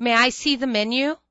May I see the menu?